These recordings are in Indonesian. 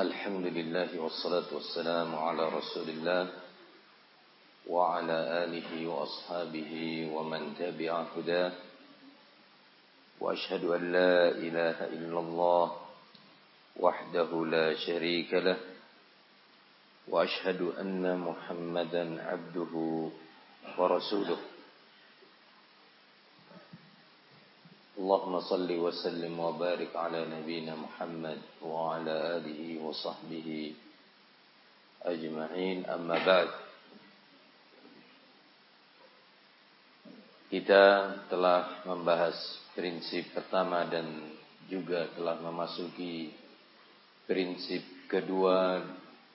الحمد لله والصلاة والسلام على رسول الله وعلى آله وأصحابه ومن تبع هداه. وأشهد أن لا إله إلا الله وحده لا شريك له. وأشهد أن محمدا عبده ورسوله. اللهم صل وسلم وبارك على نبينا محمد وعلى آله وصحبه أجمعين أما بعد Kita telah membahas prinsip pertama dan juga telah memasuki prinsip kedua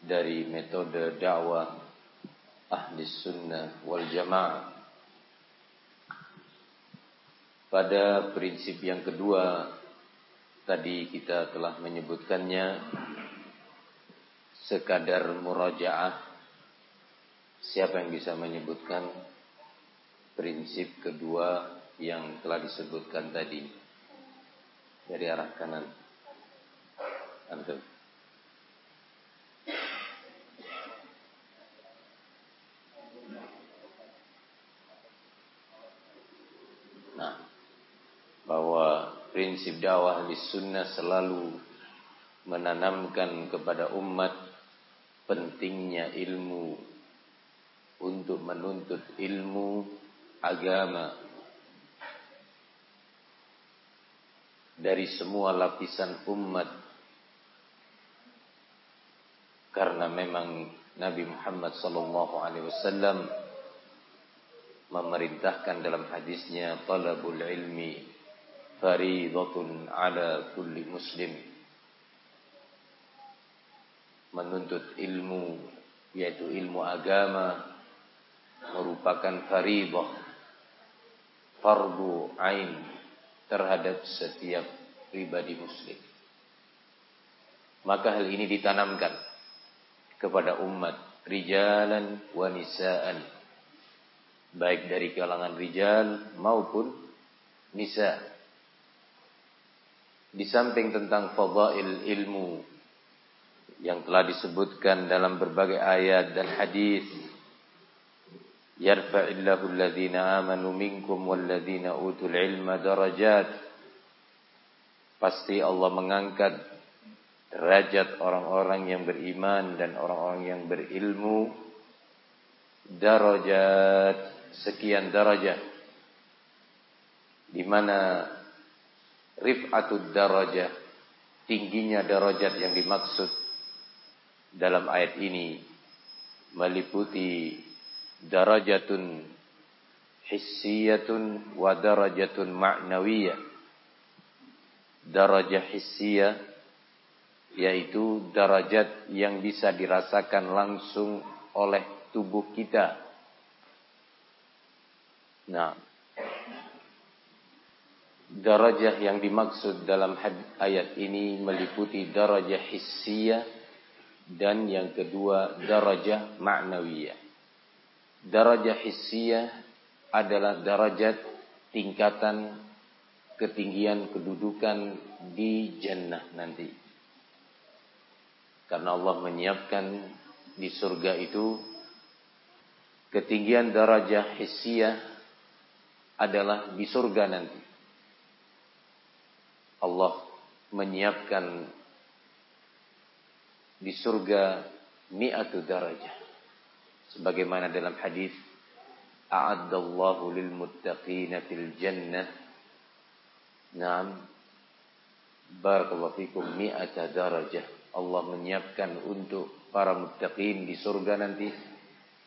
dari metode dakwah ahli sunnah wal jamaah pada prinsip yang kedua tadi kita telah menyebutkannya sekadar murajaah. Siapa yang bisa menyebutkan prinsip kedua yang telah disebutkan tadi dari arah kanan? Antum. bahwa prinsip dakwah di sunnah selalu menanamkan kepada umat pentingnya ilmu untuk menuntut ilmu agama. Dari semua lapisan umat. Karena memang Nabi Muhammad sallallahu alaihi wasallam memerintahkan dalam hadisnya talabul ilmi faridatun ala kulli muslim. Menuntut ilmu yaitu ilmu agama merupakan faridah fardu ain terhadap setiap pribadi muslim. Maka hal ini ditanamkan kepada umat rijalan wa nisaan baik dari kalangan rijal maupun nisa di samping tentang fadail ilmu yang telah disebutkan dalam berbagai ayat dan hadis yarfa'illahu alladhina amanu minkum walladhina utul ilma darajat. Pasti Allah mengangkat derajat orang-orang yang beriman dan orang-orang yang berilmu. Darajat sekian derajat di mana rif'atud darajah tingginya darajat yang dimaksud dalam ayat ini meliputi darajatun hissiyatun wa darajatun ma'nawiyah. Darajah hissiyah yaitu darajat yang bisa dirasakan langsung oleh tubuh kita. Nah Darajah yang dimaksud dalam ayat ini meliputi darajah hissiyah dan yang kedua darajah ma'nawiyah. Darajah hissiyah adalah darajat tingkatan ketinggian kedudukan di jannah nanti. Karena Allah menyiapkan di surga itu ketinggian darajah hissiyah adalah di surga nanti. Allah menyiapkan di surga mi'atu darajah. Sebagaimana dalam hadis A'addallahu lil muttaqina fil jannah. Naam. Barakallahu fikum mi'ata darajah. Allah menyiapkan untuk para muttaqin di surga nanti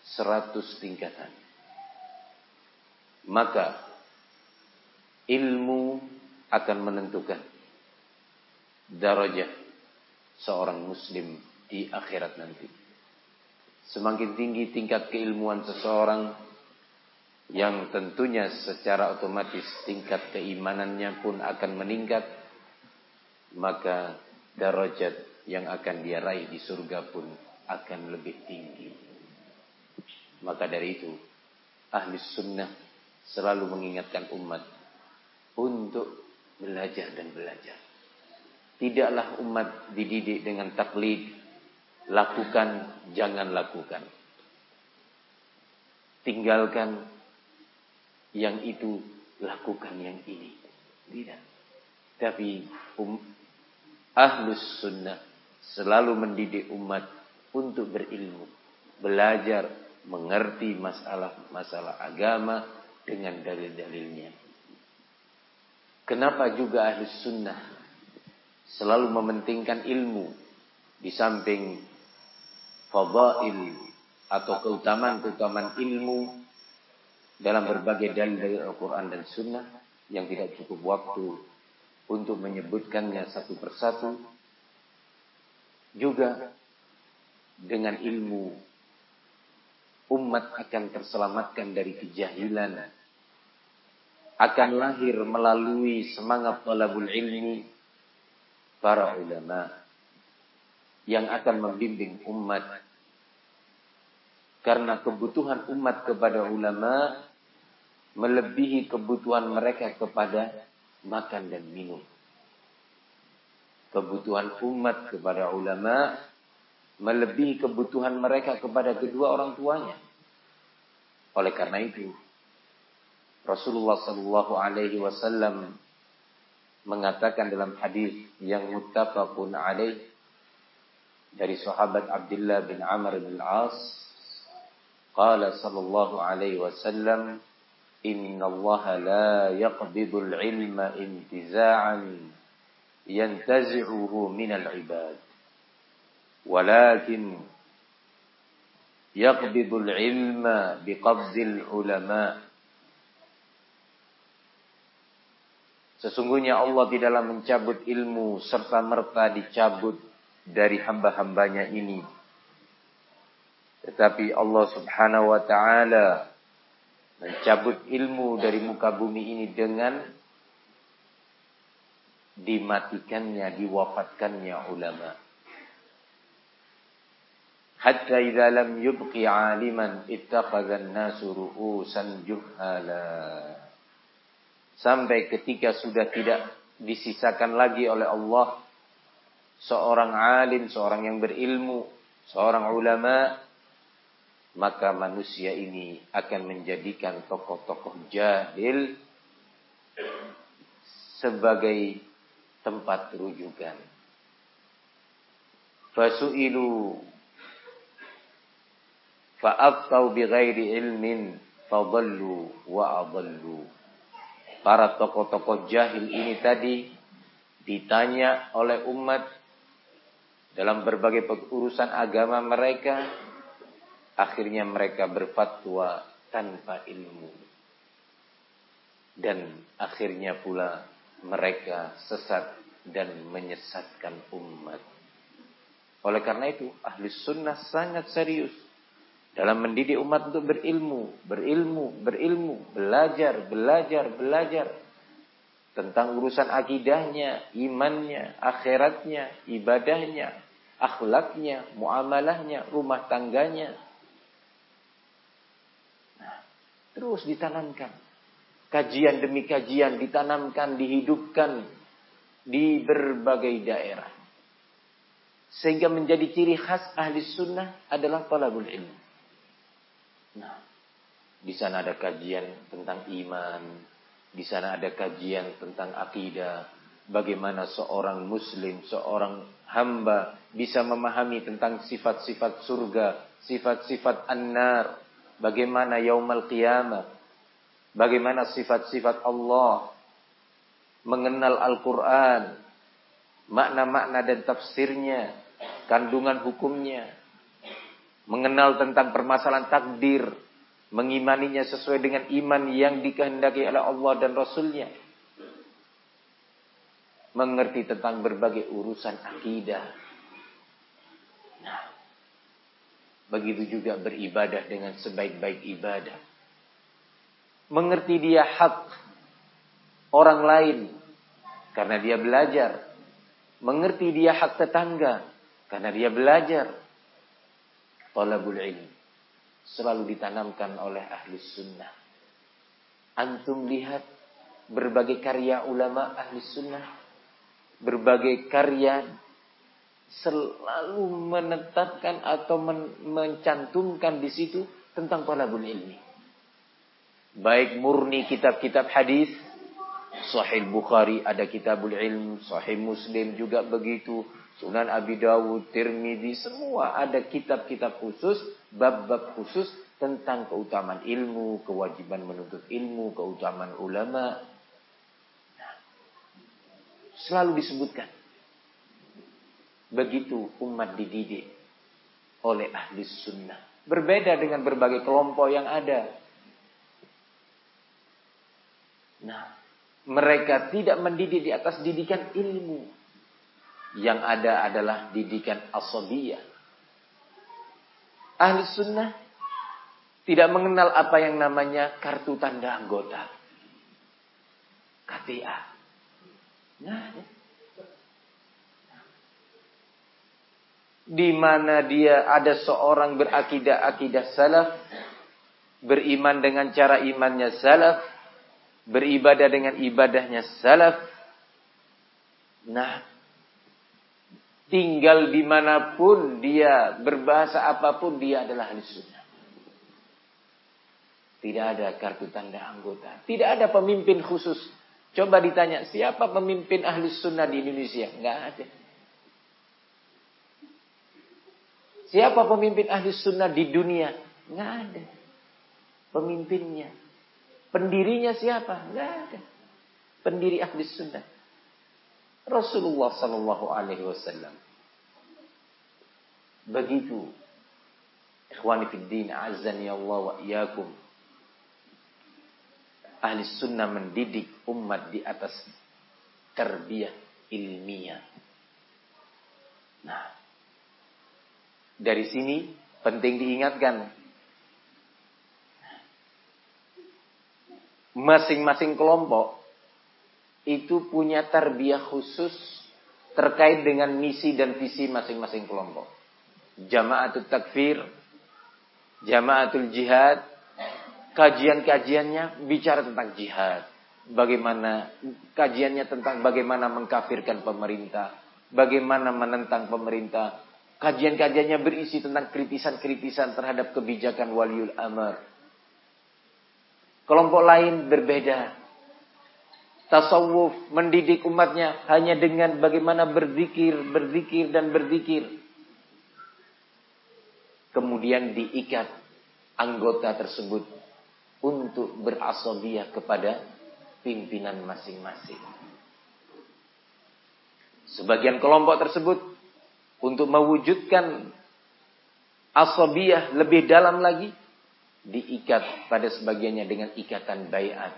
seratus tingkatan. Maka ilmu akan menentukan darajah seorang muslim di akhirat nanti. Semakin tinggi tingkat keilmuan seseorang yang tentunya secara otomatis tingkat keimanannya pun akan meningkat, maka darajat yang akan dia raih di surga pun akan lebih tinggi. Maka dari itu, ahli sunnah selalu mengingatkan umat untuk belajar dan belajar. tidaklah umat dididik dengan taklid. Lakukan, jangan lakukan. Tinggalkan yang itu, lakukan yang ini. Tidak. Tapi um, ahlus sunnah selalu mendidik umat untuk berilmu, belajar, mengerti masalah-masalah agama dengan dalil-dalilnya. Kenapa juga ahlus sunnah selalu mementingkan ilmu di samping fadail atau keutamaan-keutamaan ilmu dalam berbagai dalil dari Al-Quran dan Sunnah yang tidak cukup waktu untuk menyebutkannya satu persatu. Juga dengan ilmu umat akan terselamatkan dari kejahilan akan lahir melalui semangat talabul ilmi para ulama yang akan membimbing umat karena kebutuhan umat kepada ulama melebihi kebutuhan mereka kepada makan dan minum. Kebutuhan umat kepada ulama melebihi kebutuhan mereka kepada kedua orang tuanya. Oleh karena itu, Rasulullah Shallallahu Alaihi Wasallam mengatakan dalam hadis yang muttafaqun alaih dari sahabat Abdullah bin Amr bin Al-As qala sallallahu alaihi wasallam inna Allah la yaqbidu al-ilma intiza'an yantazi'uhu min al-ibad walakin yaqbidu al-ilma biqabdi al-ulama' Sesungguhnya Allah tidaklah mencabut ilmu serta merta dicabut dari hamba-hambanya ini. Tetapi Allah subhanahu wa ta'ala mencabut ilmu dari muka bumi ini dengan dimatikannya, diwafatkannya ulama. Hatta idza lam yubqi 'aliman ittakhadha an-nasu ru'usan juhala. Sampai ketika sudah tidak disisakan lagi oleh Allah seorang alim, seorang yang berilmu, seorang ulama maka manusia ini akan menjadikan tokoh-tokoh jahil sebagai tempat rujukan. Fasu'ilu fa'aftau bighairi ilmin fadallu wa adallu. Para tokoh-tokoh jahil ini tadi ditanya oleh umat dalam berbagai urusan agama mereka Akhirnya mereka berfatwa tanpa ilmu. Dan akhirnya pula mereka sesat dan menyesatkan umat. Oleh karena itu, ahli sunnah sangat serius dalam mendidik umat untuk berilmu, berilmu, berilmu, belajar, belajar, belajar tentang urusan akidahnya, imannya, akhiratnya, ibadahnya, akhlaknya, muamalahnya, rumah tangganya, Terus ditanamkan. Kajian demi kajian ditanamkan, dihidupkan di berbagai daerah. Sehingga menjadi ciri khas ahli sunnah adalah talabul ilmu. Nah, di sana ada kajian tentang iman, di sana ada kajian tentang akidah, bagaimana seorang muslim, seorang hamba bisa memahami tentang sifat-sifat surga, sifat-sifat an-nar, bagaimana yaumal qiyamah, bagaimana sifat-sifat Allah, mengenal Al-Quran, makna-makna dan tafsirnya, kandungan hukumnya, mengenal tentang permasalahan takdir, mengimaninya sesuai dengan iman yang dikehendaki oleh Allah dan Rasulnya, mengerti tentang berbagai urusan akidah, Begitu juga beribadah dengan sebaik-baik ibadah. Mengerti dia hak orang lain karena dia belajar. Mengerti dia hak tetangga karena dia belajar. Talabul ilm selalu ditanamkan oleh ahli sunnah. Antum lihat berbagai karya ulama ahli sunnah berbagai karya selalu menetapkan atau men mencantumkan di situ tentang talabul ilmi. Baik murni kitab-kitab hadis, Sahih Bukhari ada kitabul ilm, Sahih Muslim juga begitu, Sunan Abi Dawud, Tirmidzi, semua ada kitab-kitab khusus, bab-bab khusus tentang keutamaan ilmu, kewajiban menuntut ilmu, keutamaan ulama. Nah, selalu disebutkan. Begitu umat dididik oleh ahli sunnah. Berbeda dengan berbagai kelompok yang ada. Nah, mereka tidak mendidik di atas didikan ilmu. Yang ada adalah didikan asabiyah. Ahli sunnah tidak mengenal apa yang namanya kartu tanda anggota. KTA. Nah, di mana dia ada seorang berakidah akidah salaf, beriman dengan cara imannya salaf, beribadah dengan ibadahnya salaf. Nah, tinggal di mana pun dia berbahasa apa pun dia adalah ahli sunnah. Tidak ada kartu tanda anggota. Tidak ada pemimpin khusus. Coba ditanya, siapa pemimpin ahli sunnah di Indonesia? Enggak ada. Siapa pemimpin ahli sunnah di dunia? Nggak ada. Pemimpinnya. Pendirinya siapa? Nggak ada. Pendiri ahli sunnah. Rasulullah Sallallahu Alaihi Wasallam. Begitu. Ikhwani fiddin, azani Allah wa iyakum. Ahli sunnah mendidik umat di atas terbiah ilmiah. Nah, dari sini penting diingatkan. Masing-masing kelompok itu punya tarbiyah khusus terkait dengan misi dan visi masing-masing kelompok. Jamaatul takfir, jamaatul jihad, kajian-kajiannya bicara tentang jihad. Bagaimana kajiannya tentang bagaimana mengkafirkan pemerintah, bagaimana menentang pemerintah, Kajian-kajiannya berisi tentang kritisan-kritisan terhadap kebijakan waliul amr. Kelompok lain berbeda. Tasawuf mendidik umatnya hanya dengan bagaimana berzikir, berzikir dan berzikir. Kemudian diikat anggota tersebut untuk berasobiah kepada pimpinan masing-masing. Sebagian kelompok tersebut untuk mewujudkan asabiyah lebih dalam lagi diikat pada sebagiannya dengan ikatan bayat.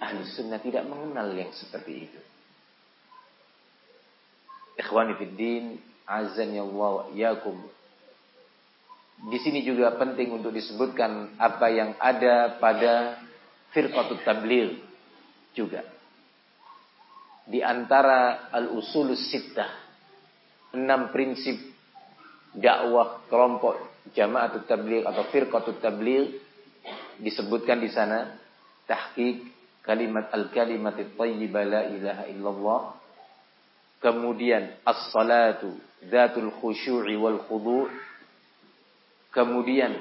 Ahli sunnah tidak mengenal yang seperti itu. Ikhwani fiddin, azan ya Allah yakum. Di sini juga penting untuk disebutkan apa yang ada pada firqatut tabligh juga. Di antara al-usulus sittah enam prinsip dakwah kelompok jamaah tabligh atau firqatut tabligh disebutkan di sana tahqiq kalimat al-kalimat thayyibah la ilaha illallah. Kemudian as-salatu dzatul khusyu'i wal khudu' kemudian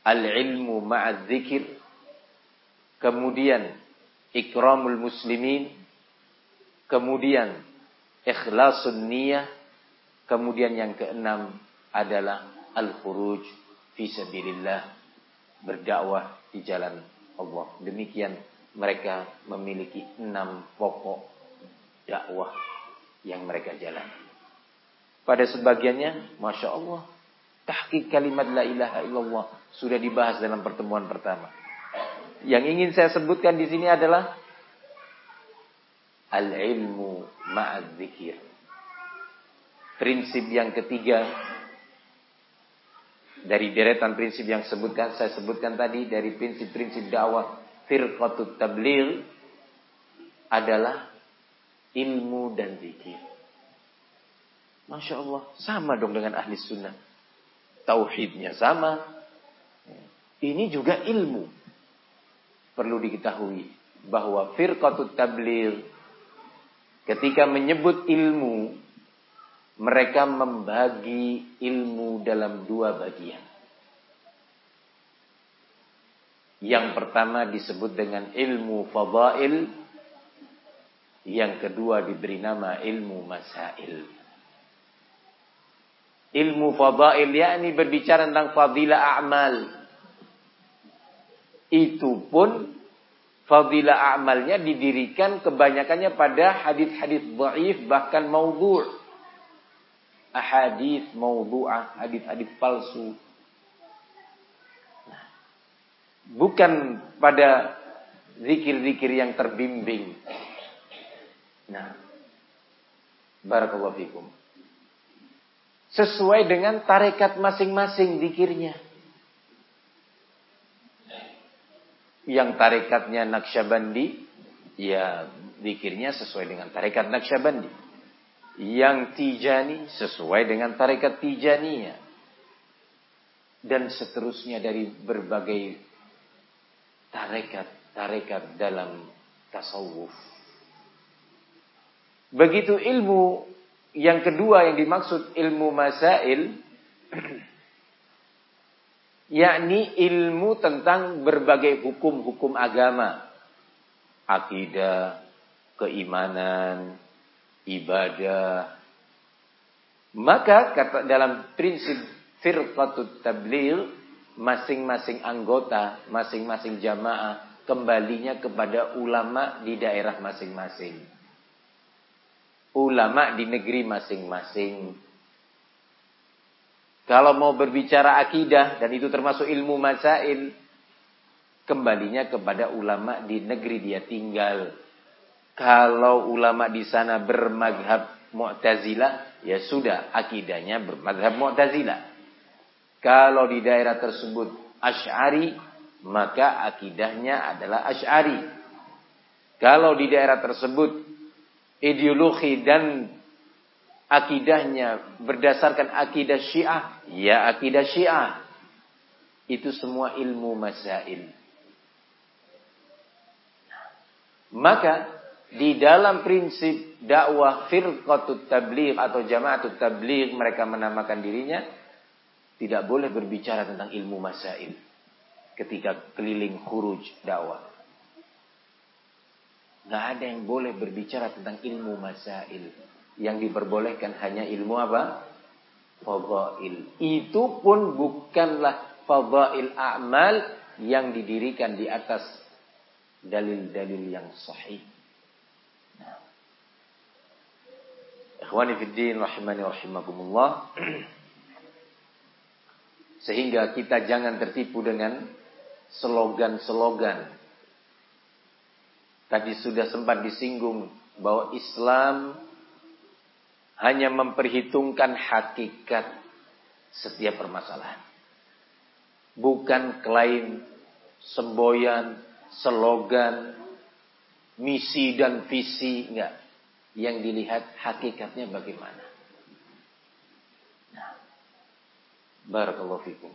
al-ilmu ma'a dzikir kemudian ikramul muslimin. Kemudian ikhlasun niyah. Kemudian yang keenam adalah al-khuruj fi sabilillah, berdakwah di jalan Allah. Demikian mereka memiliki enam pokok dakwah yang mereka jalani. Pada sebagiannya, masya Allah, tahqiq kalimat la ilaha illallah sudah dibahas dalam pertemuan pertama. Yang ingin saya sebutkan di sini adalah al-ilmu ma'ad zikir Prinsip yang ketiga dari deretan prinsip yang sebutkan saya sebutkan tadi dari prinsip-prinsip dakwah firqatut tabligh adalah ilmu dan zikir. Masya Allah, sama dong dengan ahli sunnah. Tauhidnya sama. Ini juga ilmu. Perlu diketahui bahwa firqatut tabligh ketika menyebut ilmu, mereka membagi ilmu dalam dua bagian. Yang pertama disebut dengan ilmu fadail, yang kedua diberi nama ilmu masail. Ilmu fadail yakni berbicara tentang fadilah amal. Itu pun fadilah amalnya didirikan kebanyakannya pada hadis-hadis dhaif bahkan maudhu'. Ahadits maudhu'ah, hadis-hadis palsu. Nah, bukan pada zikir-zikir yang terbimbing. Nah, barakallahu fikum. Sesuai dengan tarekat masing-masing zikirnya. yang tarekatnya Naksabandi, ya zikirnya sesuai dengan tarekat Naksabandi. Yang Tijani sesuai dengan tarekat Tijaniya. Dan seterusnya dari berbagai tarekat-tarekat dalam tasawuf. Begitu ilmu yang kedua yang dimaksud ilmu masail yakni ilmu tentang berbagai hukum-hukum agama, akidah, keimanan, ibadah. Maka kata dalam prinsip firqatut tabligh masing-masing anggota, masing-masing jamaah kembalinya kepada ulama di daerah masing-masing. Ulama di negeri masing-masing. Kalau mau berbicara akidah dan itu termasuk ilmu masail, kembalinya kepada ulama di negeri dia tinggal. Kalau ulama di sana bermadhab Mu'tazilah, ya sudah akidahnya bermadhab Mu'tazilah. Kalau di daerah tersebut Ash'ari, maka akidahnya adalah Ash'ari. Kalau di daerah tersebut ideologi dan akidahnya berdasarkan akidah Syiah, ya akidah Syiah. Itu semua ilmu masail. Maka di dalam prinsip dakwah firqatut tabligh atau jama'atut tabligh mereka menamakan dirinya tidak boleh berbicara tentang ilmu masail ketika keliling khuruj dakwah. Nggak ada yang boleh berbicara tentang ilmu masail yang diperbolehkan hanya ilmu apa? Fadail. Itu pun bukanlah fadail a'mal yang didirikan di atas dalil-dalil yang sahih. Ikhwani fiddin rahimani rahimakumullah. Sehingga kita jangan tertipu dengan slogan-slogan. Tadi sudah sempat disinggung bahwa Islam hanya memperhitungkan hakikat setiap permasalahan. Bukan klaim, semboyan, slogan, misi dan visi, enggak. Yang dilihat hakikatnya bagaimana. Nah, barakallahu fikum.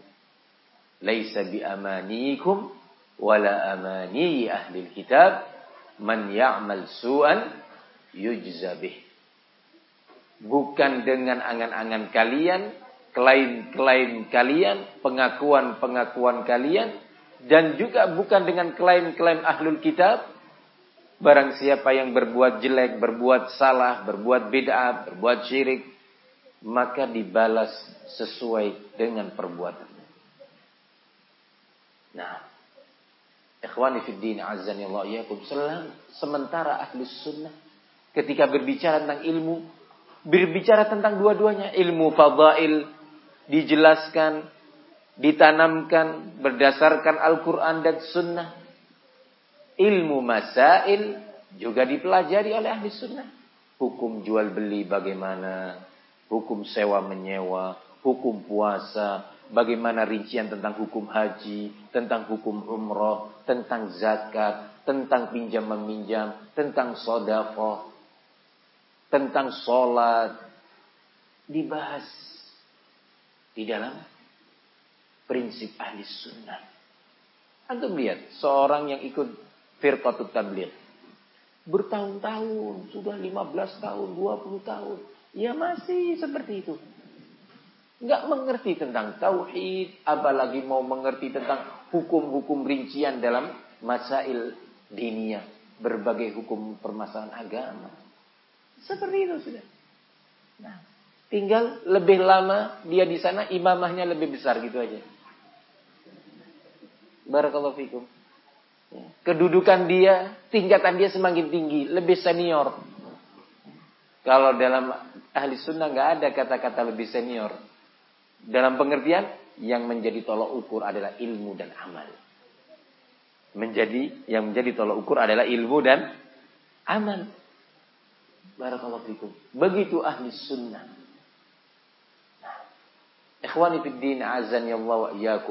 Laisa bi amanikum wala amani ahli kitab man ya'mal su'an yujza bih bukan dengan angan-angan kalian, klaim-klaim kalian, pengakuan-pengakuan kalian, dan juga bukan dengan klaim-klaim ahlul kitab. Barang siapa yang berbuat jelek, berbuat salah, berbuat bid'ah, berbuat syirik, maka dibalas sesuai dengan perbuatan. Nah, ikhwani fid din azza wa sementara ahli sunnah ketika berbicara tentang ilmu berbicara tentang dua-duanya. Ilmu fadail dijelaskan, ditanamkan berdasarkan Al-Quran dan Sunnah. Ilmu masail juga dipelajari oleh ahli sunnah. Hukum jual beli bagaimana, hukum sewa menyewa, hukum puasa, bagaimana rincian tentang hukum haji, tentang hukum umroh, tentang zakat, tentang pinjam meminjam, tentang sodakoh, tentang sholat dibahas di dalam prinsip ahli sunnah. Antum lihat seorang yang ikut firqatut tabligh. bertahun-tahun, sudah 15 tahun, 20 tahun, ya masih seperti itu. Enggak mengerti tentang tauhid, apalagi mau mengerti tentang hukum-hukum rincian dalam masail dinia, berbagai hukum permasalahan agama. Seperti itu sudah. Nah, tinggal lebih lama dia di sana, imamahnya lebih besar gitu aja. Barakallahu fikum. Ya. Kedudukan dia, tingkatan dia semakin tinggi, lebih senior. Kalau dalam ahli sunnah nggak ada kata-kata lebih senior. Dalam pengertian, yang menjadi tolok ukur adalah ilmu dan amal. Menjadi yang menjadi tolok ukur adalah ilmu dan amal. Barakallahu fikum. Begitu ahli sunnah. Nah, ikhwani fid din azan ya Allah wa.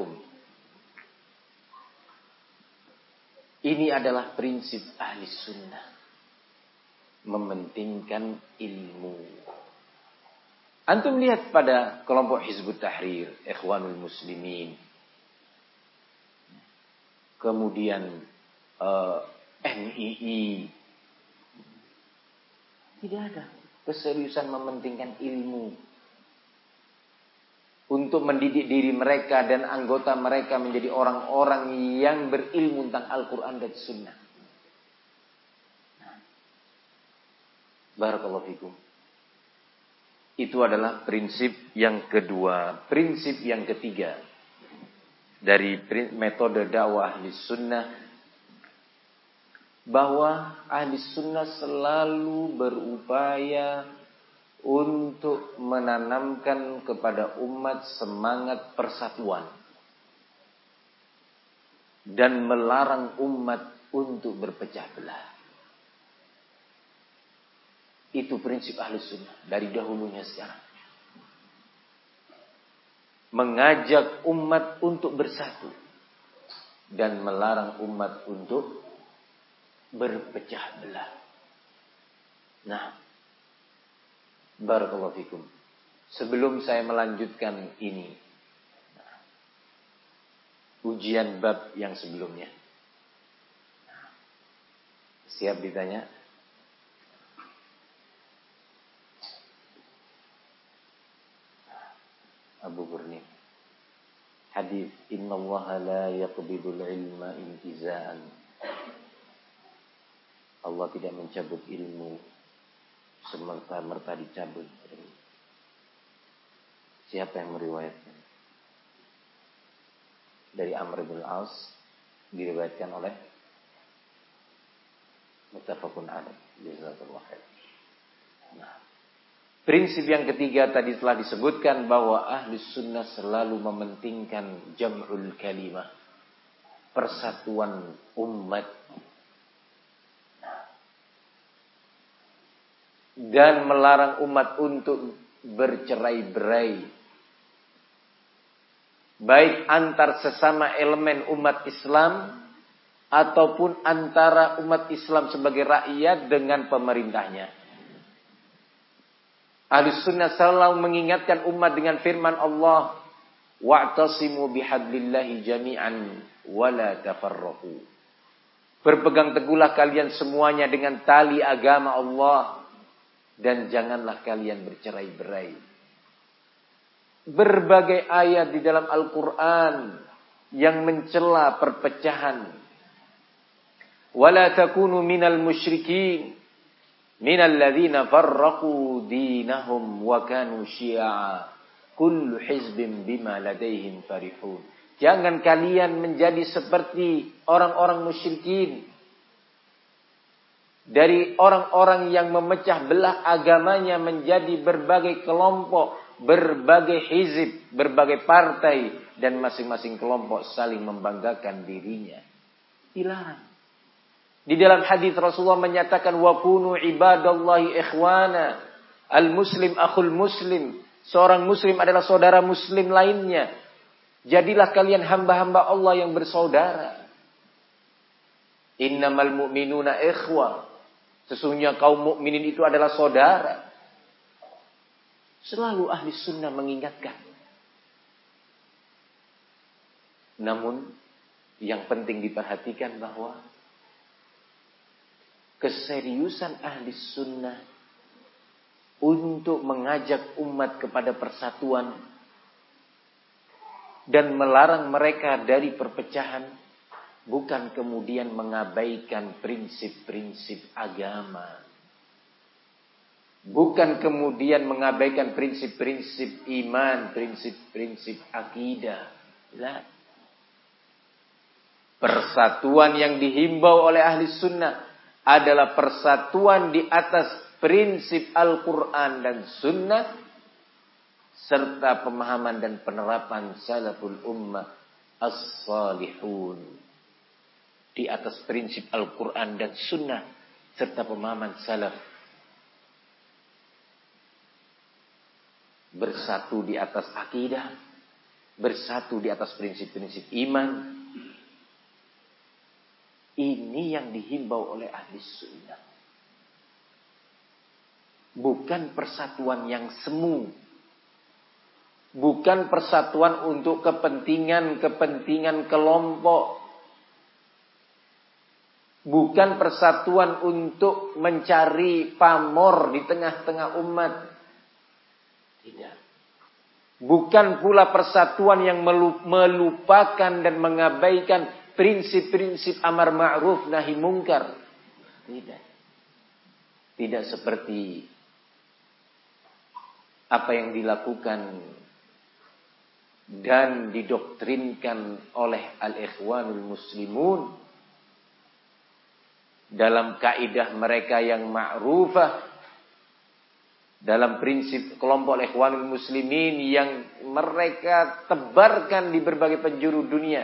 Ini adalah prinsip ahli sunnah. Mementingkan ilmu. Antum lihat pada kelompok Hizbut Tahrir, Ikhwanul Muslimin. Kemudian uh, eh, NII. Tidak ada keseriusan mementingkan ilmu untuk mendidik diri mereka dan anggota mereka menjadi orang-orang yang berilmu tentang Al-Quran dan Sunnah. Barakallahu fikum. Itu adalah prinsip yang kedua. Prinsip yang ketiga dari metode dakwah ahli sunnah bahwa ahli sunnah selalu berupaya untuk menanamkan kepada umat semangat persatuan dan melarang umat untuk berpecah belah. Itu prinsip ahli sunnah dari dahulunya sekarang. Mengajak umat untuk bersatu dan melarang umat untuk berpecah belah. Nah, Barakallahu fikum. Sebelum saya melanjutkan ini. Ujian bab yang sebelumnya. Siap ditanya? Abu Burni. Hadis Inna Allah la yaqbidul ilma intizaan. Allah tidak mencabut ilmu semerta-merta dicabut. Siapa yang meriwayatkan? Dari Amr bin Aus diriwayatkan oleh Muttafaqun alaih. Jazakallahu khair. Nah, prinsip yang ketiga tadi telah disebutkan bahwa ahli sunnah selalu mementingkan jam'ul kalimah. Persatuan umat dan melarang umat untuk bercerai-berai. Baik antar sesama elemen umat Islam ataupun antara umat Islam sebagai rakyat dengan pemerintahnya. Ahli sunnah selalu mengingatkan umat dengan firman Allah. Wa'tasimu bihablillahi jami'an wa la tafarraqu. Berpegang teguhlah kalian semuanya dengan tali agama Allah dan janganlah kalian bercerai-berai. Berbagai ayat di dalam Al-Quran yang mencela perpecahan. Wala takunu minal musyrikin minal ladhina farraqu dinahum wa kanu syi'a. Kullu hizbin bima ladaihim farihun. Jangan kalian menjadi seperti orang-orang musyrikin dari orang-orang yang memecah belah agamanya menjadi berbagai kelompok, berbagai hizib, berbagai partai dan masing-masing kelompok saling membanggakan dirinya. Dilarang. Di dalam hadis Rasulullah menyatakan wa kunu ibadallahi ikhwana. Al-muslim akhul muslim. Seorang muslim adalah saudara muslim lainnya. Jadilah kalian hamba-hamba Allah yang bersaudara. Innamal mu'minuna ikhwah. Sesungguhnya kaum mukminin itu adalah saudara. Selalu ahli sunnah mengingatkan. Namun yang penting diperhatikan bahwa keseriusan ahli sunnah untuk mengajak umat kepada persatuan dan melarang mereka dari perpecahan bukan kemudian mengabaikan prinsip-prinsip agama. Bukan kemudian mengabaikan prinsip-prinsip iman prinsip-prinsip akidah. Persatuan yang dihimbau oleh ahli sunnah adalah persatuan di atas prinsip Al-Quran dan Sunnah serta pemahaman dan penerapan salaful ummah as-salihun di atas prinsip Al-Quran dan Sunnah serta pemahaman salaf bersatu di atas akidah bersatu di atas prinsip-prinsip iman ini yang dihimbau oleh ahli sunnah bukan persatuan yang semu. Bukan persatuan untuk kepentingan-kepentingan kelompok. Bukan persatuan untuk mencari pamor di tengah-tengah umat. Tidak. Bukan pula persatuan yang melupakan dan mengabaikan prinsip-prinsip amar ma'ruf nahi mungkar. Tidak. Tidak seperti apa yang dilakukan dan didoktrinkan oleh al-ikhwanul muslimun dalam kaidah mereka yang ma'rufah dalam prinsip kelompok ikhwanul muslimin yang mereka tebarkan di berbagai penjuru dunia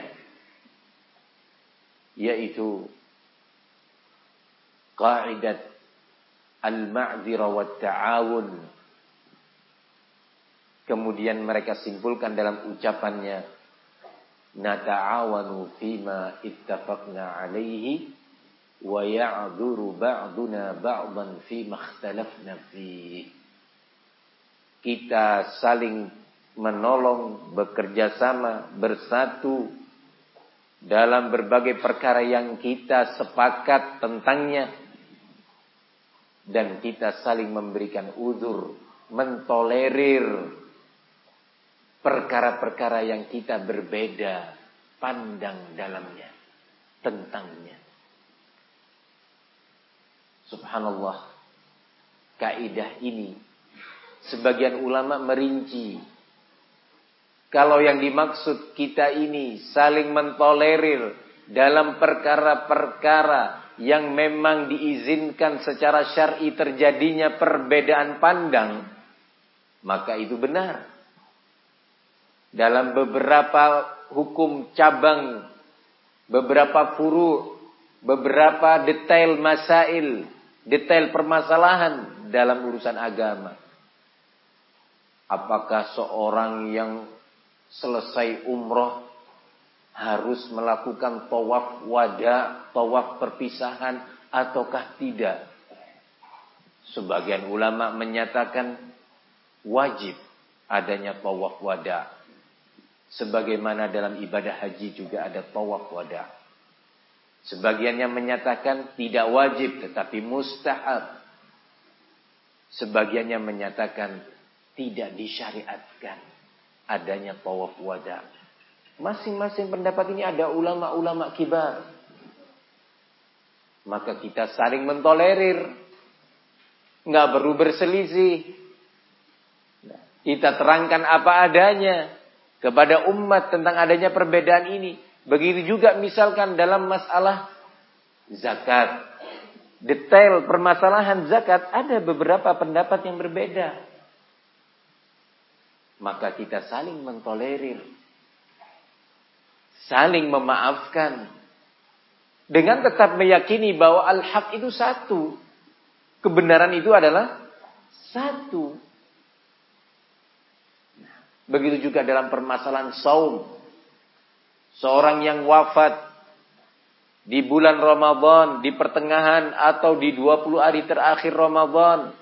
yaitu kaidah al-ma'dzira wa ta'awun. Kemudian mereka simpulkan dalam ucapannya nata'awanu fima ittafaqna alaihi ba'duna ba'dan fima ikhtalafna fi kita saling menolong bekerja sama bersatu dalam berbagai perkara yang kita sepakat tentangnya dan kita saling memberikan uzur mentolerir perkara-perkara yang kita berbeda pandang dalamnya tentangnya. Subhanallah. Kaidah ini sebagian ulama merinci kalau yang dimaksud kita ini saling mentolerir dalam perkara-perkara yang memang diizinkan secara syar'i terjadinya perbedaan pandang, maka itu benar dalam beberapa hukum cabang, beberapa furu, beberapa detail masail, detail permasalahan dalam urusan agama. Apakah seorang yang selesai umroh harus melakukan tawaf wada, tawaf perpisahan ataukah tidak? Sebagian ulama menyatakan wajib adanya tawaf wada. Sebagaimana dalam ibadah haji juga ada tawaf wada. Sebagiannya menyatakan tidak wajib tetapi mustahab. Sebagiannya menyatakan tidak disyariatkan adanya tawaf wada. Masing-masing pendapat ini ada ulama-ulama kibar. Maka kita saling mentolerir. Nggak perlu berselisih. Kita terangkan apa adanya kepada umat tentang adanya perbedaan ini. Begitu juga misalkan dalam masalah zakat. Detail permasalahan zakat ada beberapa pendapat yang berbeda. Maka kita saling mentolerir. Saling memaafkan. Dengan tetap meyakini bahwa al-haq itu satu. Kebenaran itu adalah satu. Begitu juga dalam permasalahan saum. Seorang yang wafat di bulan Ramadan, di pertengahan atau di 20 hari terakhir Ramadan.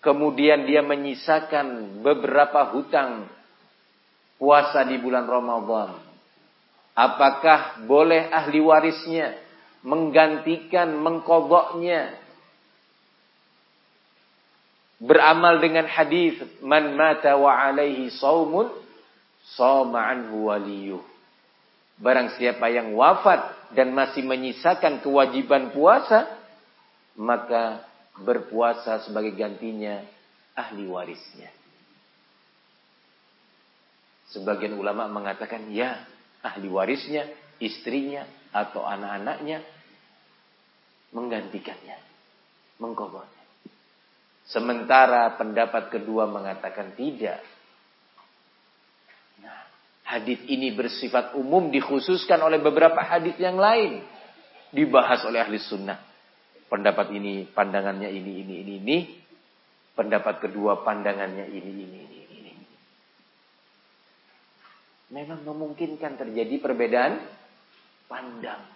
Kemudian dia menyisakan beberapa hutang puasa di bulan Ramadan. Apakah boleh ahli warisnya menggantikan, mengkodoknya. Beramal dengan hadis man mata wa alaihi saumun sama anhu waliyuh. Barang siapa yang wafat dan masih menyisakan kewajiban puasa, maka berpuasa sebagai gantinya ahli warisnya. Sebagian ulama mengatakan ya ahli warisnya, istrinya atau anak-anaknya menggantikannya, mengkobarnya. Sementara pendapat kedua mengatakan tidak. Hadis ini bersifat umum dikhususkan oleh beberapa hadis yang lain dibahas oleh ahli sunnah. Pendapat ini, pandangannya ini, ini, ini, ini. Pendapat kedua, pandangannya ini, ini, ini, ini. Memang memungkinkan terjadi perbedaan pandang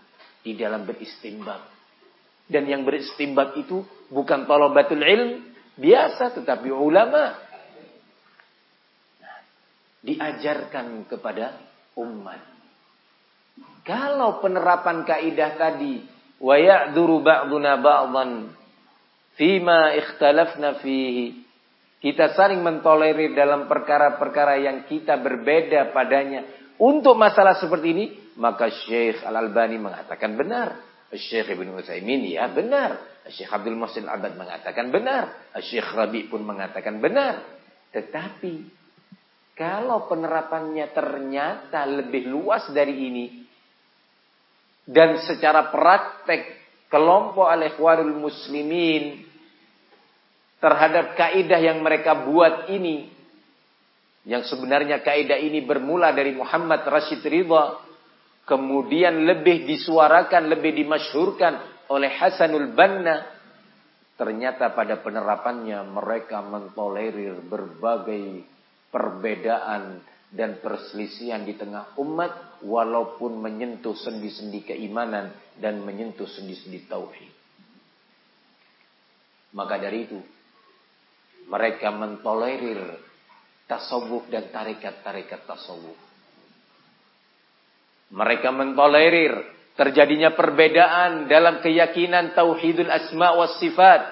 di dalam beristimbat. Dan yang beristimbat itu bukan talabatul ilm, biasa tetapi ulama diajarkan kepada umat. Kalau penerapan kaidah tadi wa ya'duru ba'duna ba'dhan fima ikhtalafna fihi kita saling mentolerir dalam perkara-perkara yang kita berbeda padanya. Untuk masalah seperti ini, maka Syekh Al-Albani mengatakan benar. Syekh Ibn Utsaimin ya benar. Syekh Abdul Muhsin Abad mengatakan benar. Syekh Rabi pun mengatakan benar. Tetapi kalau penerapannya ternyata lebih luas dari ini dan secara praktek kelompok al-ikhwanul muslimin terhadap kaidah yang mereka buat ini yang sebenarnya kaidah ini bermula dari Muhammad Rashid Ridha kemudian lebih disuarakan, lebih dimasyhurkan oleh Hasanul Banna, ternyata pada penerapannya mereka mentolerir berbagai perbedaan dan perselisihan di tengah umat walaupun menyentuh sendi-sendi keimanan dan menyentuh sendi-sendi tauhid. Maka dari itu mereka mentolerir tasawuf dan tarekat-tarekat tasawuf. Mereka mentolerir terjadinya perbedaan dalam keyakinan tauhidul asma was sifat.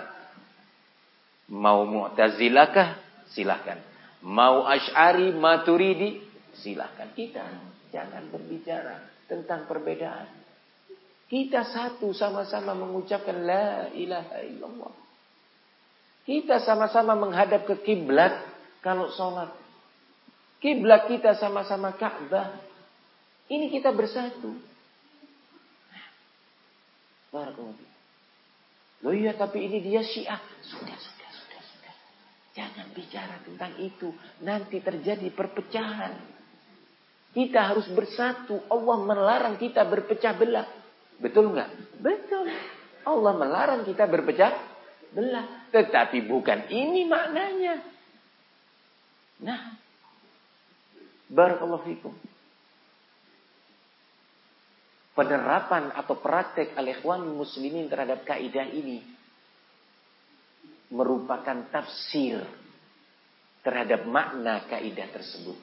Mau mu'tazilakah? Silahkan. Mau asy'ari, maturidi? Silahkan. Kita jangan berbicara tentang perbedaan. Kita satu sama-sama mengucapkan la ilaha illallah. Kita sama-sama menghadap ke kiblat kalau sholat. Kiblat kita sama-sama Ka'bah. Ini kita bersatu. Barakallahu Loh iya tapi ini dia syiah. Sudah, sudah. Jangan bicara tentang itu. Nanti terjadi perpecahan. Kita harus bersatu. Allah melarang kita berpecah belah. Betul nggak? Betul. Allah melarang kita berpecah belah. Tetapi bukan ini maknanya. Nah. Barakallahu fikum penerapan atau praktek al-ikhwan muslimin terhadap kaidah ini merupakan tafsir terhadap makna kaidah tersebut.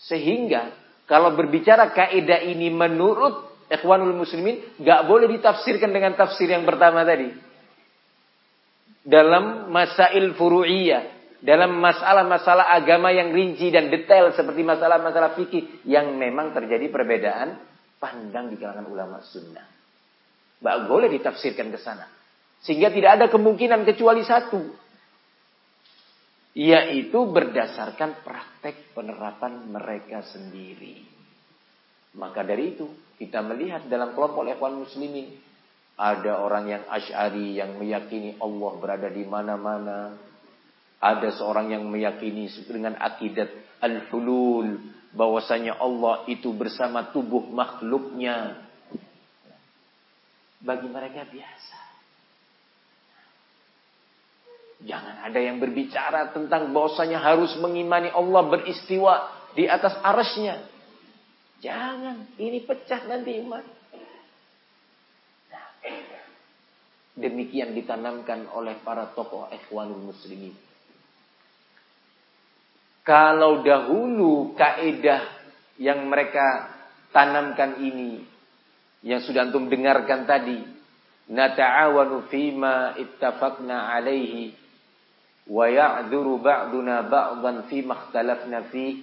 Sehingga kalau berbicara kaidah ini menurut ikhwanul muslimin nggak boleh ditafsirkan dengan tafsir yang pertama tadi. Dalam masail furu'iyah, dalam masalah-masalah agama yang rinci dan detail seperti masalah-masalah fikih yang memang terjadi perbedaan pandang di kalangan ulama sunnah. Tidak boleh ditafsirkan ke sana. Sehingga tidak ada kemungkinan kecuali satu. Yaitu berdasarkan praktek penerapan mereka sendiri. Maka dari itu kita melihat dalam kelompok ikhwan muslimin. Ada orang yang asyari yang meyakini Allah berada di mana-mana. Ada seorang yang meyakini dengan akidat al-hulul bahwasanya Allah itu bersama tubuh makhluknya. Bagi mereka biasa. Jangan ada yang berbicara tentang bahwasanya harus mengimani Allah beristiwa di atas arasnya. Jangan, ini pecah nanti umat. Nah, demikian ditanamkan oleh para tokoh ikhwanul muslimin. Kalau dahulu kaidah yang mereka tanamkan ini yang sudah antum dengarkan tadi. Nata'awanu fima ittafaqna alaihi ya'dhuru ba'duna ba'dan fima ikhtalafna fi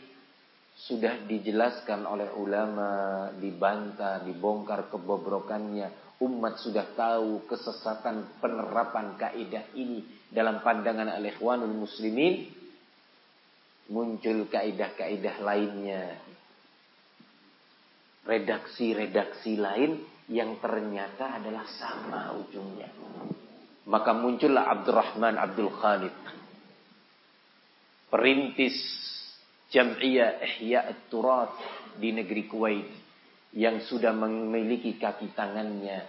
sudah dijelaskan oleh ulama, dibantah, dibongkar kebobrokannya. Umat sudah tahu kesesatan penerapan kaidah ini dalam pandangan al-ikhwanul muslimin. Muncul kaidah-kaidah lainnya redaksi-redaksi lain yang ternyata adalah sama ujungnya. Maka muncullah Abdurrahman Abdul Khalid. Perintis Jam'iyah Ihya Turat di negeri Kuwait yang sudah memiliki kaki tangannya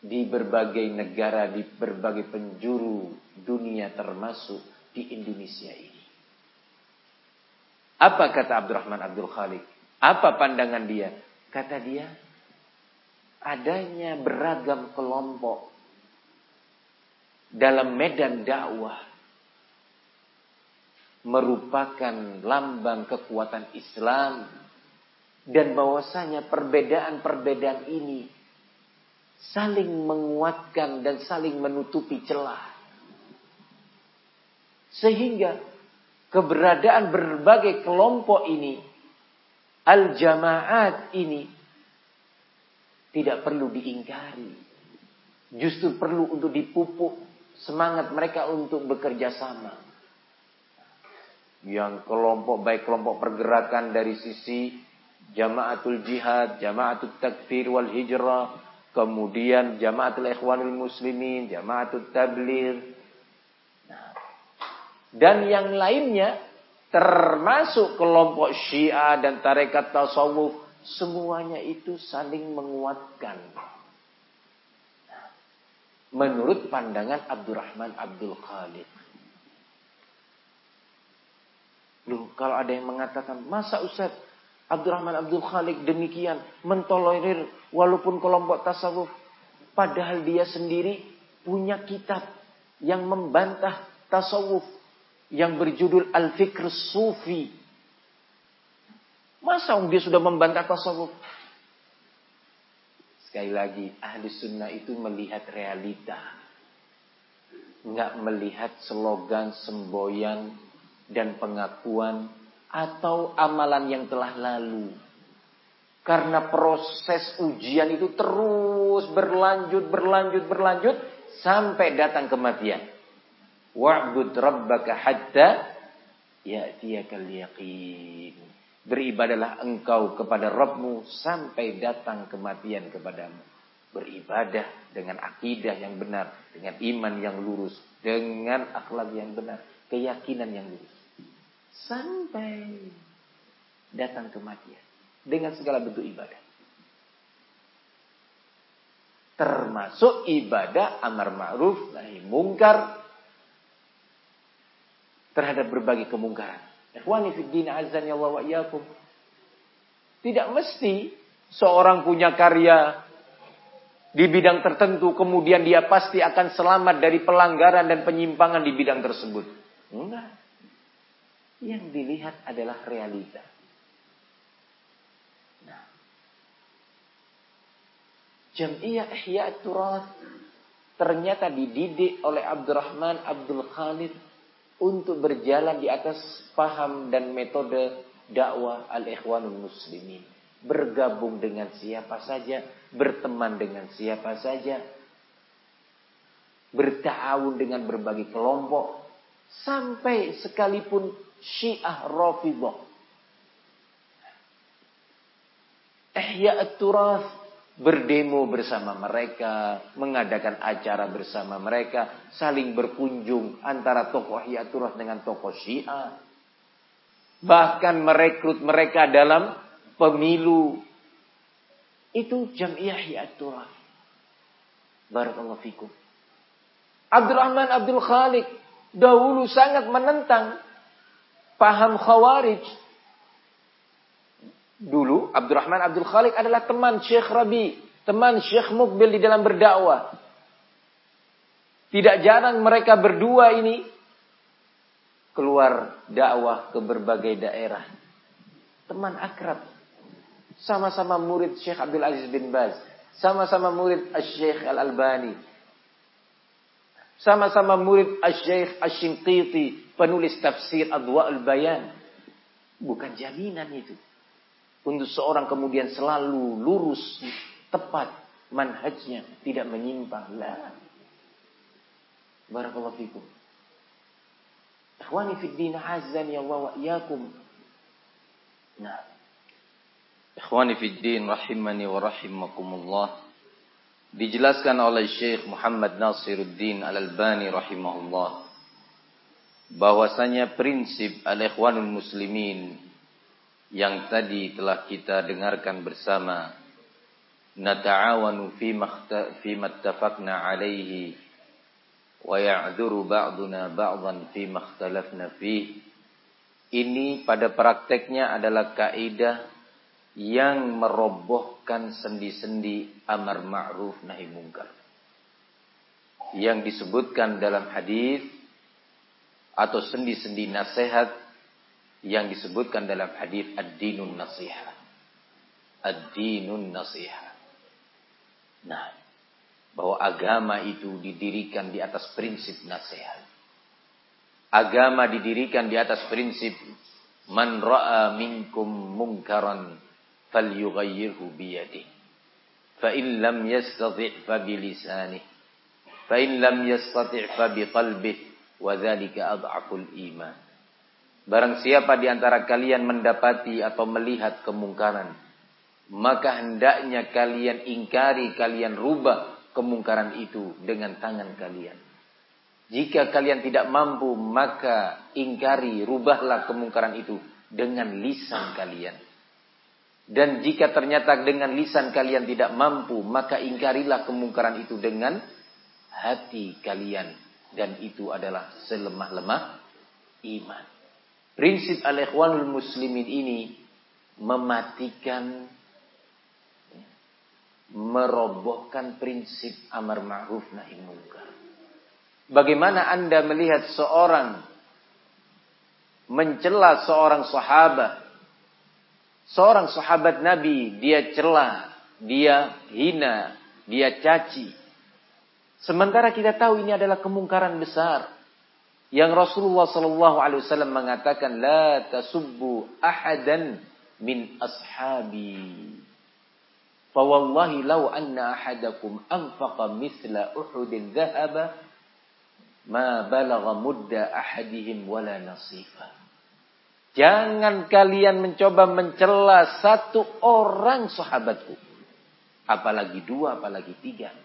di berbagai negara, di berbagai penjuru dunia termasuk di Indonesia ini. Apa kata Abdurrahman Abdul Khalid? Apa pandangan dia? Kata dia, adanya beragam kelompok dalam medan dakwah merupakan lambang kekuatan Islam dan bahwasanya perbedaan-perbedaan ini saling menguatkan dan saling menutupi celah sehingga keberadaan berbagai kelompok ini al-jamaat ini tidak perlu diingkari. Justru perlu untuk dipupuk semangat mereka untuk bekerja sama. Yang kelompok baik kelompok pergerakan dari sisi jamaatul jihad, jamaatul takfir wal hijrah, kemudian jamaatul ikhwanul muslimin, jamaatul tabligh. Nah, dan yang lainnya termasuk kelompok Syiah dan tarekat tasawuf, semuanya itu saling menguatkan. Menurut pandangan Abdurrahman Abdul Khalid. Loh, kalau ada yang mengatakan, masa Ustaz Abdurrahman Abdul Khalid demikian mentolerir walaupun kelompok tasawuf. Padahal dia sendiri punya kitab yang membantah tasawuf yang berjudul Al-Fikr Sufi. Masa dia sudah membantah tasawuf? Sekali lagi, ahli sunnah itu melihat realita. Nggak melihat slogan, semboyan, dan pengakuan atau amalan yang telah lalu. Karena proses ujian itu terus berlanjut, berlanjut, berlanjut sampai datang kematian. Wa'bud rabbaka hatta ya'tiyakal yaqin. Beribadalah engkau kepada Rabbmu sampai datang kematian kepadamu. Beribadah dengan akidah yang benar, dengan iman yang lurus, dengan akhlak yang benar, keyakinan yang lurus. Sampai datang kematian dengan segala bentuk ibadah. Termasuk ibadah amar ma'ruf nahi mungkar terhadap berbagai kemungkaran. Ikhwani fid din azan ya Allah wa iyyakum. Tidak mesti seorang punya karya di bidang tertentu kemudian dia pasti akan selamat dari pelanggaran dan penyimpangan di bidang tersebut. Enggak. Yang dilihat adalah realita. Nah. Jam'iyah Ihya Turath ternyata dididik oleh Abdurrahman Abdul Khalid untuk berjalan di atas paham dan metode dakwah al-ikhwanul muslimin. Bergabung dengan siapa saja, berteman dengan siapa saja, bertahun dengan berbagai kelompok, sampai sekalipun syiah rafidah. Ihya at-turath berdemo bersama mereka, mengadakan acara bersama mereka, saling berkunjung antara tokoh Hiyaturah dengan tokoh Syiah. Bahkan merekrut mereka dalam pemilu. Itu Jam'iyah Hiyaturah. Barakallahu fikum. Abdurrahman Abdul Khalik dahulu sangat menentang paham Khawarij Dulu Abdurrahman Abdul Khalik adalah teman Syekh Rabi, teman Syekh Mukbil di dalam berdakwah. Tidak jarang mereka berdua ini keluar dakwah ke berbagai daerah. Teman akrab. Sama-sama murid Syekh Abdul Aziz bin Baz. Sama-sama murid Asy-Syaikh Al-Albani. Sama-sama murid Asy-Syaikh Asy-Shinqiti, penulis tafsir Adwa'ul Bayan. Bukan jaminan itu. Untuk seorang kemudian selalu lurus, tepat manhajnya, tidak menyimpang. Lah. Barakallahu fikum. Ikhwani fi din azan ya Allah wa iyyakum. Nah. Ikhwani fi din rahimani wa rahimakumullah. Dijelaskan oleh Syekh Muhammad Nasiruddin Al-Albani rahimahullah bahwasanya prinsip al-ikhwanul muslimin yang tadi telah kita dengarkan bersama. Nata'awanu fi fi mattafaqna alaihi wa ya'duru ba'duna ba'dhan fi makhtalafna fi ini pada prakteknya adalah kaidah yang merobohkan sendi-sendi amar ma'ruf nahi mungkar. Yang disebutkan dalam hadis atau sendi-sendi nasihat yang disebutkan dalam hadis ad-dinun nasihat ad-dinun nasihat nah bahwa agama itu didirikan di atas prinsip nasihat. Agama didirikan di atas prinsip man ra'a minkum munkaran falyughayyirhu biyadihi. Fa in lam yastati' fa bi lisanihi. Fa in lam yastati' fa bi qalbihi wa adhaful iman. Barang siapa di antara kalian mendapati atau melihat kemungkaran, maka hendaknya kalian ingkari, kalian rubah kemungkaran itu dengan tangan kalian. Jika kalian tidak mampu, maka ingkari, rubahlah kemungkaran itu dengan lisan kalian. Dan jika ternyata dengan lisan kalian tidak mampu, maka ingkarilah kemungkaran itu dengan hati kalian. Dan itu adalah selemah-lemah iman. Prinsip al-ikhwanul muslimin ini mematikan merobohkan prinsip amar ma'ruf nahi munkar. Bagaimana Anda melihat seorang mencela seorang sahabat, seorang sahabat Nabi, dia cela, dia hina, dia caci. Sementara kita tahu ini adalah kemungkaran besar yang Rasulullah sallallahu alaihi wasallam mengatakan la tasubbu ahadan min ashabi Fawallahi law anna ahadakum anfaqa mithla Uhudin dhahaba ma balagha mudda ahadihim wala nasifa. Jangan kalian mencoba mencela satu orang sahabatku. Apalagi dua, apalagi tiga.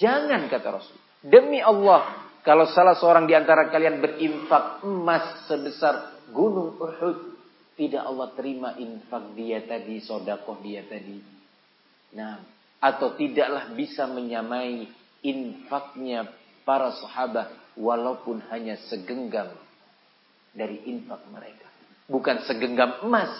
Jangan kata Rasul. Demi Allah, kalau salah seorang di antara kalian berinfak emas sebesar gunung Uhud, tidak Allah terima infak dia tadi, sodakoh dia tadi. Nah, atau tidaklah bisa menyamai infaknya para sahabat walaupun hanya segenggam dari infak mereka. Bukan segenggam emas,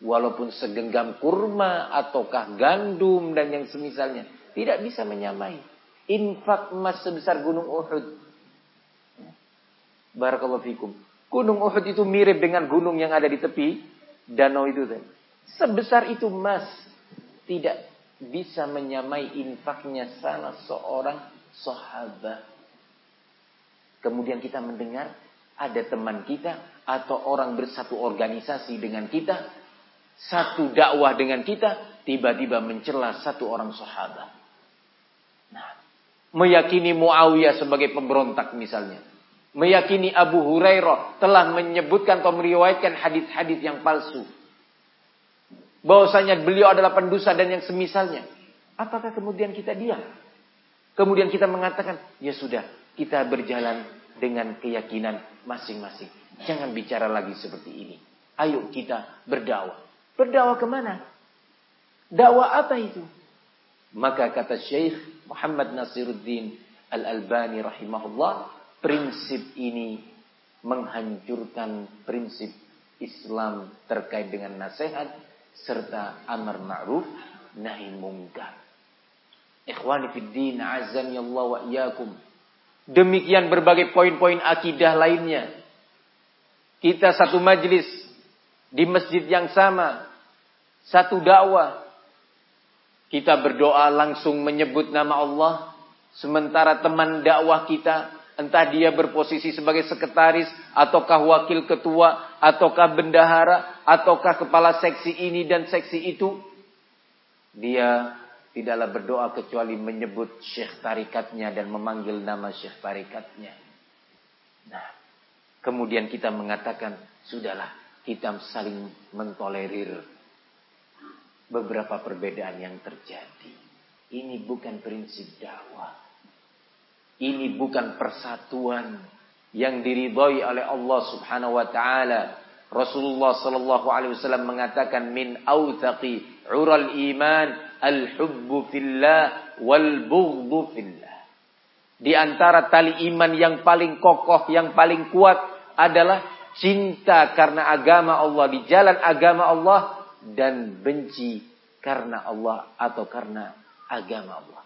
walaupun segenggam kurma ataukah gandum dan yang semisalnya. Tidak bisa menyamai infak emas sebesar gunung Uhud. Barakallahu fikum. Gunung Uhud itu mirip dengan gunung yang ada di tepi danau itu. Sebesar itu emas tidak bisa menyamai infaknya salah seorang sahabat. Kemudian kita mendengar ada teman kita atau orang bersatu organisasi dengan kita, satu dakwah dengan kita, tiba-tiba mencela satu orang sahabat. Meyakini Muawiyah sebagai pemberontak misalnya meyakini Abu Hurairah telah menyebutkan atau meriwayatkan hadis-hadis yang palsu. Bahwasanya beliau adalah pendusta dan yang semisalnya. Apakah kemudian kita diam? Kemudian kita mengatakan, ya sudah, kita berjalan dengan keyakinan masing-masing. Jangan bicara lagi seperti ini. Ayo kita berdakwah. Berdakwah ke mana? Dakwah apa itu? Maka kata Syekh Muhammad Nasiruddin Al-Albani rahimahullah, prinsip ini menghancurkan prinsip Islam terkait dengan nasihat serta amar ma'ruf nahi mungkar. Ikhwani fid din azani Allah wa iyyakum. Demikian berbagai poin-poin akidah lainnya. Kita satu majlis di masjid yang sama, satu dakwah. Kita berdoa langsung menyebut nama Allah. Sementara teman dakwah kita entah dia berposisi sebagai sekretaris ataukah wakil ketua ataukah bendahara ataukah kepala seksi ini dan seksi itu dia tidaklah berdoa kecuali menyebut syekh tarikatnya dan memanggil nama syekh tarikatnya. Nah kemudian kita mengatakan sudahlah kita saling mentolerir beberapa perbedaan yang terjadi. Ini bukan prinsip dakwah. Ini bukan persatuan yang diridhoi oleh Allah Subhanahu wa taala. Rasulullah sallallahu alaihi wasallam mengatakan min authaqi ural iman al-hubbu fillah wal bughdhu fillah. Di antara tali iman yang paling kokoh, yang paling kuat adalah cinta karena agama Allah di jalan agama Allah dan benci karena Allah atau karena agama Allah.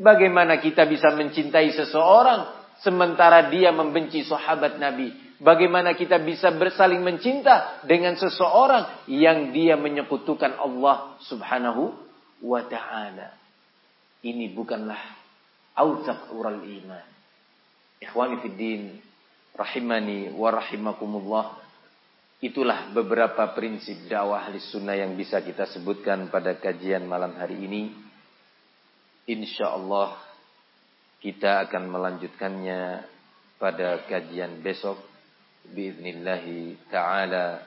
Bagaimana kita bisa mencintai seseorang sementara dia membenci sahabat Nabi? Bagaimana kita bisa bersaling mencinta dengan seseorang yang dia menyekutukan Allah Subhanahu wa taala? Ini bukanlah autsaq ural iman. Ikhwani fid din rahimani wa rahimakumullah. Itulah beberapa prinsip dakwah ahli sunnah yang bisa kita sebutkan pada kajian malam hari ini. Insya Allah kita akan melanjutkannya pada kajian besok. Biiznillahi ta'ala.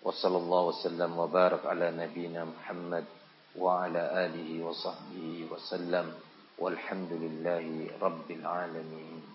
Wassallallahu wasallam wa barak ala nabina Muhammad wa ala alihi wa sahbihi wasallam. Walhamdulillahi rabbil alamin.